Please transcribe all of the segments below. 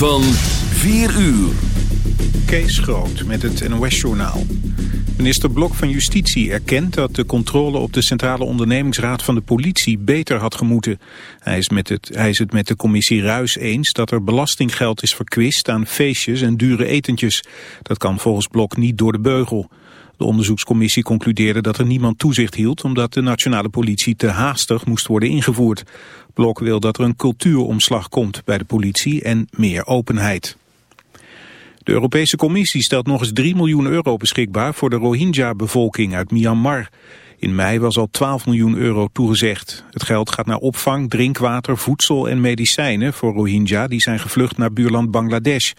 Van 4 uur. Kees Groot met het NOS-journaal. Minister Blok van Justitie erkent dat de controle op de Centrale Ondernemingsraad van de politie beter had gemoeten. Hij is, met het, hij is het met de commissie Ruis eens dat er belastinggeld is verkwist aan feestjes en dure etentjes. Dat kan volgens Blok niet door de beugel. De onderzoekscommissie concludeerde dat er niemand toezicht hield... omdat de nationale politie te haastig moest worden ingevoerd. Blok wil dat er een cultuuromslag komt bij de politie en meer openheid. De Europese Commissie stelt nog eens 3 miljoen euro beschikbaar voor de Rohingya-bevolking uit Myanmar. In mei was al 12 miljoen euro toegezegd. Het geld gaat naar opvang, drinkwater, voedsel en medicijnen voor Rohingya die zijn gevlucht naar buurland Bangladesh.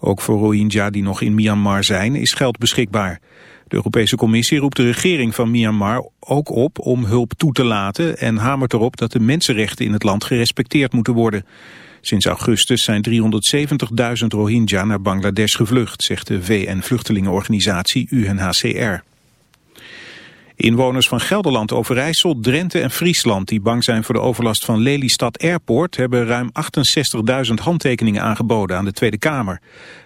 Ook voor Rohingya die nog in Myanmar zijn is geld beschikbaar. De Europese Commissie roept de regering van Myanmar ook op om hulp toe te laten en hamert erop dat de mensenrechten in het land gerespecteerd moeten worden. Sinds augustus zijn 370.000 Rohingya naar Bangladesh gevlucht, zegt de VN-vluchtelingenorganisatie UNHCR. Inwoners van Gelderland, Overijssel, Drenthe en Friesland die bang zijn voor de overlast van Lelystad Airport hebben ruim 68.000 handtekeningen aangeboden aan de Tweede Kamer.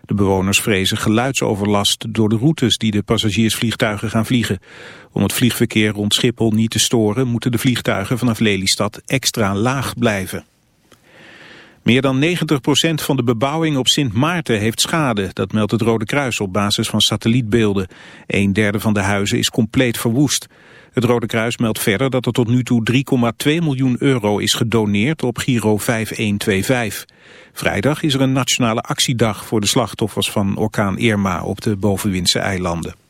De bewoners vrezen geluidsoverlast door de routes die de passagiersvliegtuigen gaan vliegen. Om het vliegverkeer rond Schiphol niet te storen moeten de vliegtuigen vanaf Lelystad extra laag blijven. Meer dan 90% van de bebouwing op Sint Maarten heeft schade. Dat meldt het Rode Kruis op basis van satellietbeelden. Een derde van de huizen is compleet verwoest. Het Rode Kruis meldt verder dat er tot nu toe 3,2 miljoen euro is gedoneerd op Giro 5125. Vrijdag is er een nationale actiedag voor de slachtoffers van orkaan Irma op de bovenwindse eilanden.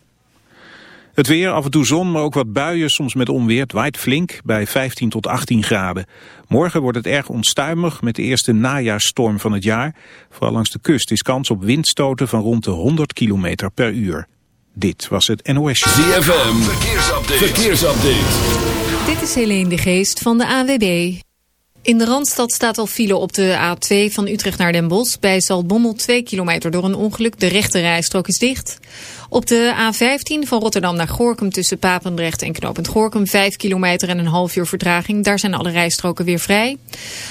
Het weer, af en toe zon, maar ook wat buien, soms met onweer. Het waait flink bij 15 tot 18 graden. Morgen wordt het erg onstuimig met de eerste najaarsstorm van het jaar. Vooral langs de kust is kans op windstoten van rond de 100 km per uur. Dit was het NOS. ZFM, verkeersupdate. verkeersupdate. Dit is Helene de Geest van de AWB. In de Randstad staat al file op de A2 van Utrecht naar Den Bosch. Bij Zaltbommel 2 kilometer door een ongeluk. De rechte rijstrook is dicht. Op de A15 van Rotterdam naar Gorkum tussen Papendrecht en Knopend Gorkum 5 kilometer en een half uur vertraging. Daar zijn alle rijstroken weer vrij.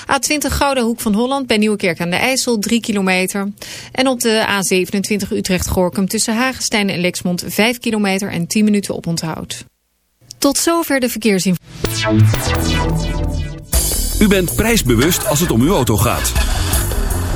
A20 Gouden Hoek van Holland bij Nieuwekerk aan de IJssel 3 kilometer. En op de A27 Utrecht Gorkum tussen Hagestein en Lexmond 5 kilometer en 10 minuten op onthoud. Tot zover de verkeersinformatie. U bent prijsbewust als het om uw auto gaat.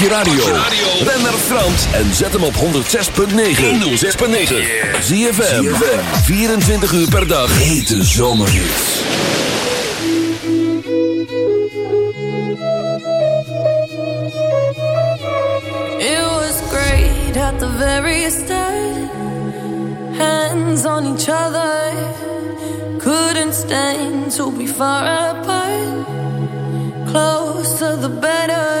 je radio. Ben naar Frans en zet hem op 106.9. 106.9. Zie je 24 uur per dag. Hete zomerhits. It was great at the very start. Hands on each other. Couldn't stand to be far apart. Closer the better.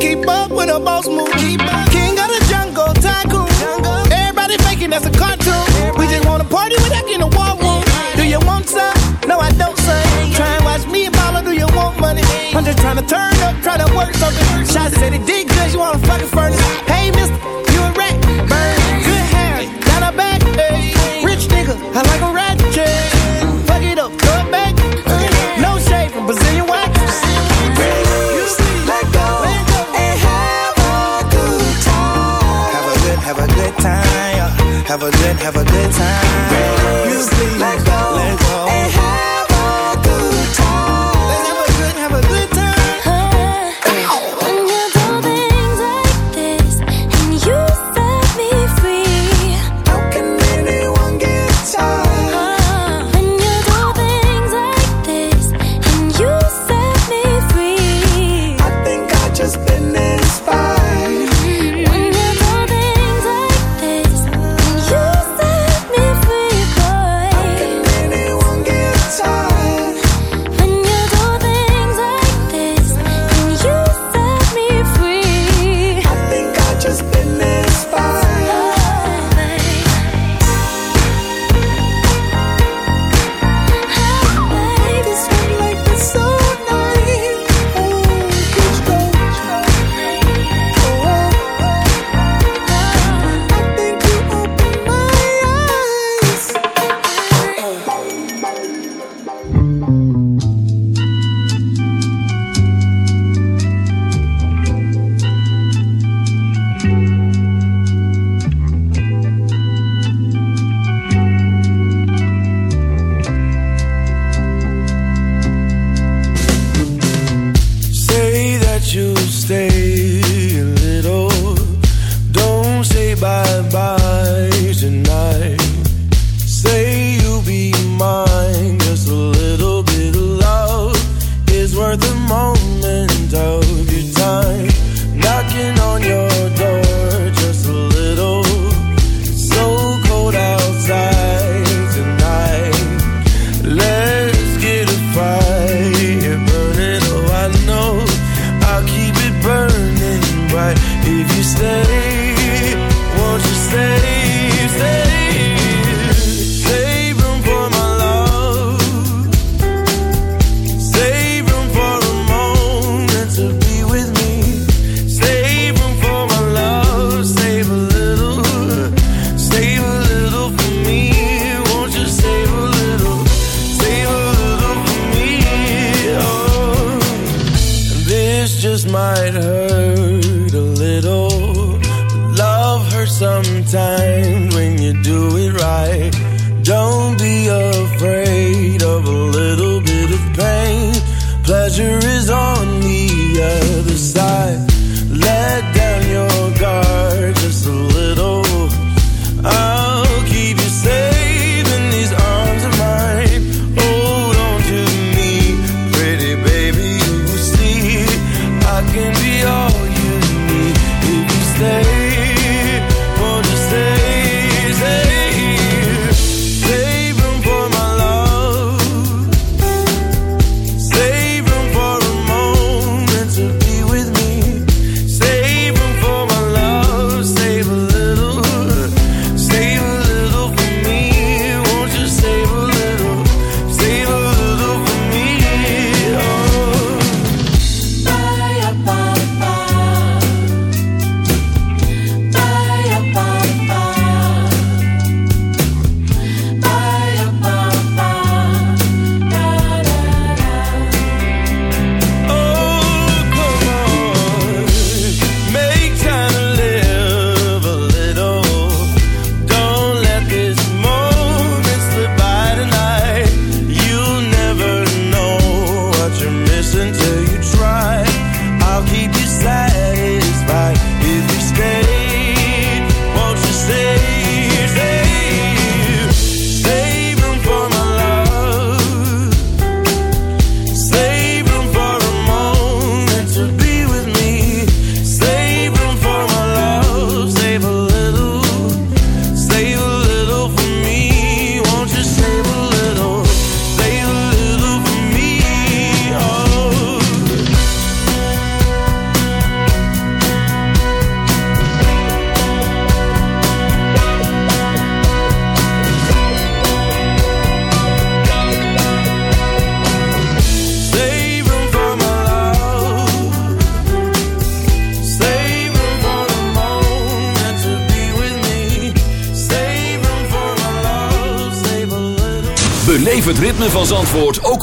keep up with a boss move. King of the jungle, tycoon. Jungle. Everybody faking that's a cartoon. Everybody. We just wanna party without getting a war room. Do you want some? No, I don't, son. Try and watch me and mama, do you want money? I'm just trying to turn up, try to work something. Shots said he did you wanna fucking furnace. Hey, mister.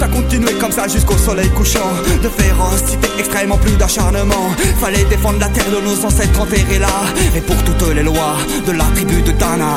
a continué comme ça jusqu'au soleil couchant. De férocité extrêmement plus d'acharnement. Fallait défendre la terre de nos ancêtres enterrés là. Et pour toutes les lois de la tribu de Dana.